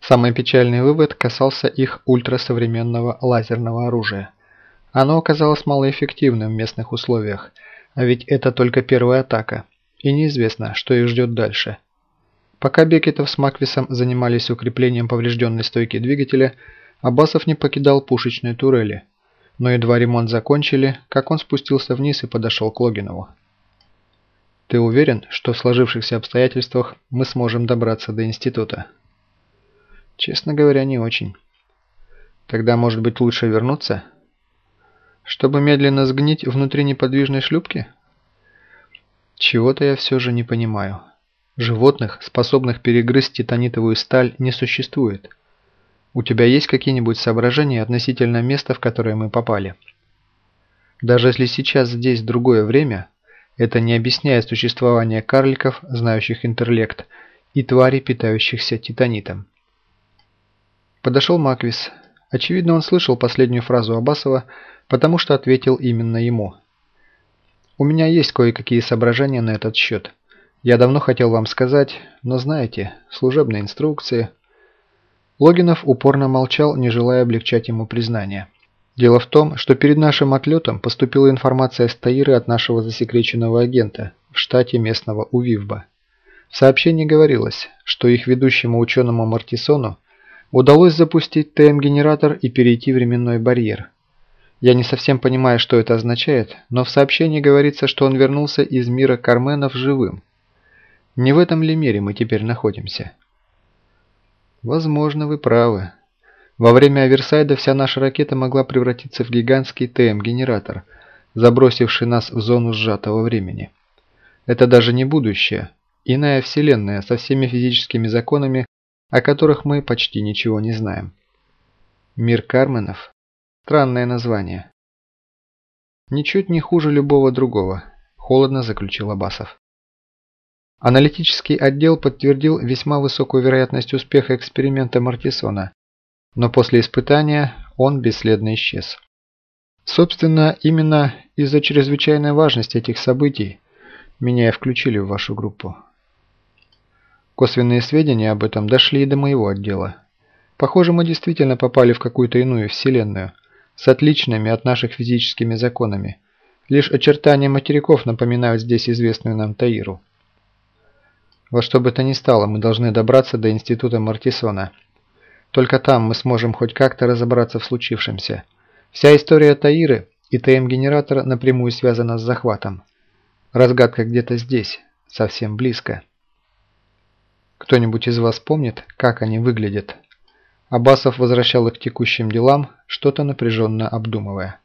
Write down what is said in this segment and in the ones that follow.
Самый печальный вывод касался их ультрасовременного лазерного оружия. Оно оказалось малоэффективным в местных условиях, а ведь это только первая атака, и неизвестно, что их ждет дальше. Пока Бекетов с Маквисом занимались укреплением поврежденной стойки двигателя, Абасов не покидал пушечной турели. Но едва ремонт закончили, как он спустился вниз и подошел к Логинову. «Ты уверен, что в сложившихся обстоятельствах мы сможем добраться до института?» «Честно говоря, не очень». «Тогда, может быть, лучше вернуться?» «Чтобы медленно сгнить внутри неподвижной шлюпки?» «Чего-то я все же не понимаю. Животных, способных перегрызть титанитовую сталь, не существует. У тебя есть какие-нибудь соображения относительно места, в которое мы попали?» Даже если сейчас здесь другое время, это не объясняет существование карликов, знающих интерлект, и тварей, питающихся титанитом. Подошел Маквис. Очевидно, он слышал последнюю фразу Абасова, потому что ответил именно ему. «У меня есть кое-какие соображения на этот счет. Я давно хотел вам сказать, но знаете, служебные инструкции...» Логинов упорно молчал, не желая облегчать ему признание. Дело в том, что перед нашим отлетом поступила информация с Таиры от нашего засекреченного агента в штате местного УВИВБа. В сообщении говорилось, что их ведущему ученому Мартисону удалось запустить ТМ-генератор и перейти временной барьер. Я не совсем понимаю, что это означает, но в сообщении говорится, что он вернулся из мира Карменов живым. Не в этом ли мире мы теперь находимся? Возможно, вы правы. Во время Аверсайда вся наша ракета могла превратиться в гигантский ТМ-генератор, забросивший нас в зону сжатого времени. Это даже не будущее, иная вселенная со всеми физическими законами, о которых мы почти ничего не знаем. Мир Карменов – странное название. Ничуть не хуже любого другого, холодно заключил Абасов. Аналитический отдел подтвердил весьма высокую вероятность успеха эксперимента Мартисона, но после испытания он бесследно исчез. Собственно, именно из-за чрезвычайной важности этих событий меня и включили в вашу группу. Косвенные сведения об этом дошли и до моего отдела. Похоже, мы действительно попали в какую-то иную вселенную, с отличными от наших физическими законами. Лишь очертания материков напоминают здесь известную нам Таиру. Во что бы то ни стало, мы должны добраться до института Мартисона – только там мы сможем хоть как-то разобраться в случившемся. Вся история Таиры и ТМ-генератора напрямую связана с захватом. Разгадка где-то здесь, совсем близко. Кто-нибудь из вас помнит, как они выглядят? Абасов возвращал их к текущим делам, что-то напряженно обдумывая.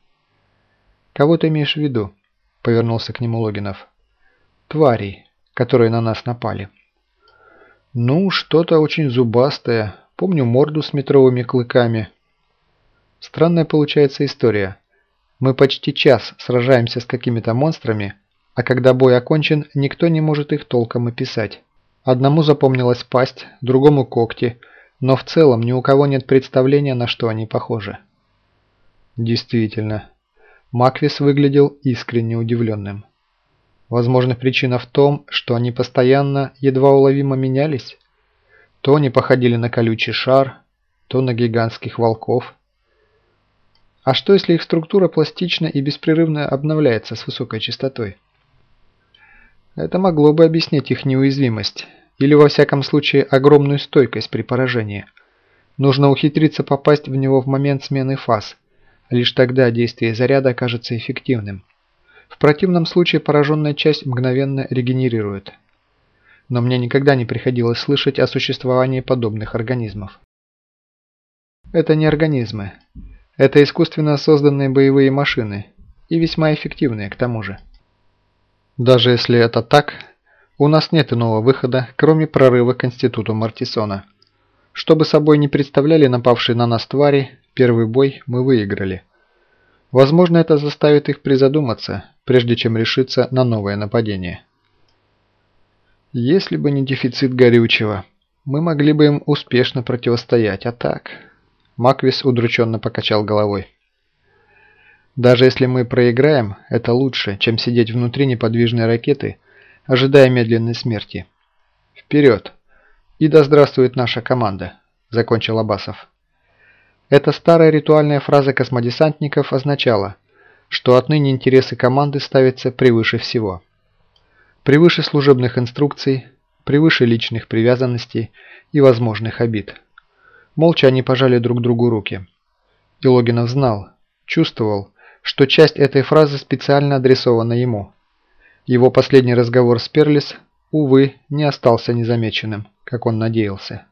«Кого ты имеешь в виду?» – повернулся к нему Логинов. «Тварей, которые на нас напали». «Ну, что-то очень зубастое, Помню морду с метровыми клыками. Странная получается история. Мы почти час сражаемся с какими-то монстрами, а когда бой окончен, никто не может их толком описать. Одному запомнилась пасть, другому когти, но в целом ни у кого нет представления, на что они похожи. Действительно, Маквис выглядел искренне удивленным. Возможно, причина в том, что они постоянно едва уловимо менялись? То они походили на колючий шар, то на гигантских волков. А что если их структура пластична и беспрерывно обновляется с высокой частотой? Это могло бы объяснить их неуязвимость, или во всяком случае огромную стойкость при поражении. Нужно ухитриться попасть в него в момент смены фаз, лишь тогда действие заряда окажется эффективным. В противном случае пораженная часть мгновенно регенерирует но мне никогда не приходилось слышать о существовании подобных организмов. Это не организмы. Это искусственно созданные боевые машины, и весьма эффективные к тому же. Даже если это так, у нас нет иного выхода, кроме прорыва к институту Мартисона. Что бы собой не представляли напавшие на нас твари, первый бой мы выиграли. Возможно, это заставит их призадуматься, прежде чем решиться на новое нападение. Если бы не дефицит горючего, мы могли бы им успешно противостоять, а так... Маквис удрученно покачал головой. Даже если мы проиграем, это лучше, чем сидеть внутри неподвижной ракеты, ожидая медленной смерти. Вперед! И да здравствует наша команда! закончил Абасов. Эта старая ритуальная фраза космодесантников означала, что отныне интересы команды ставятся превыше всего. Превыше служебных инструкций, превыше личных привязанностей и возможных обид. Молча они пожали друг другу руки. И Логинов знал, чувствовал, что часть этой фразы специально адресована ему. Его последний разговор с Перлис, увы, не остался незамеченным, как он надеялся.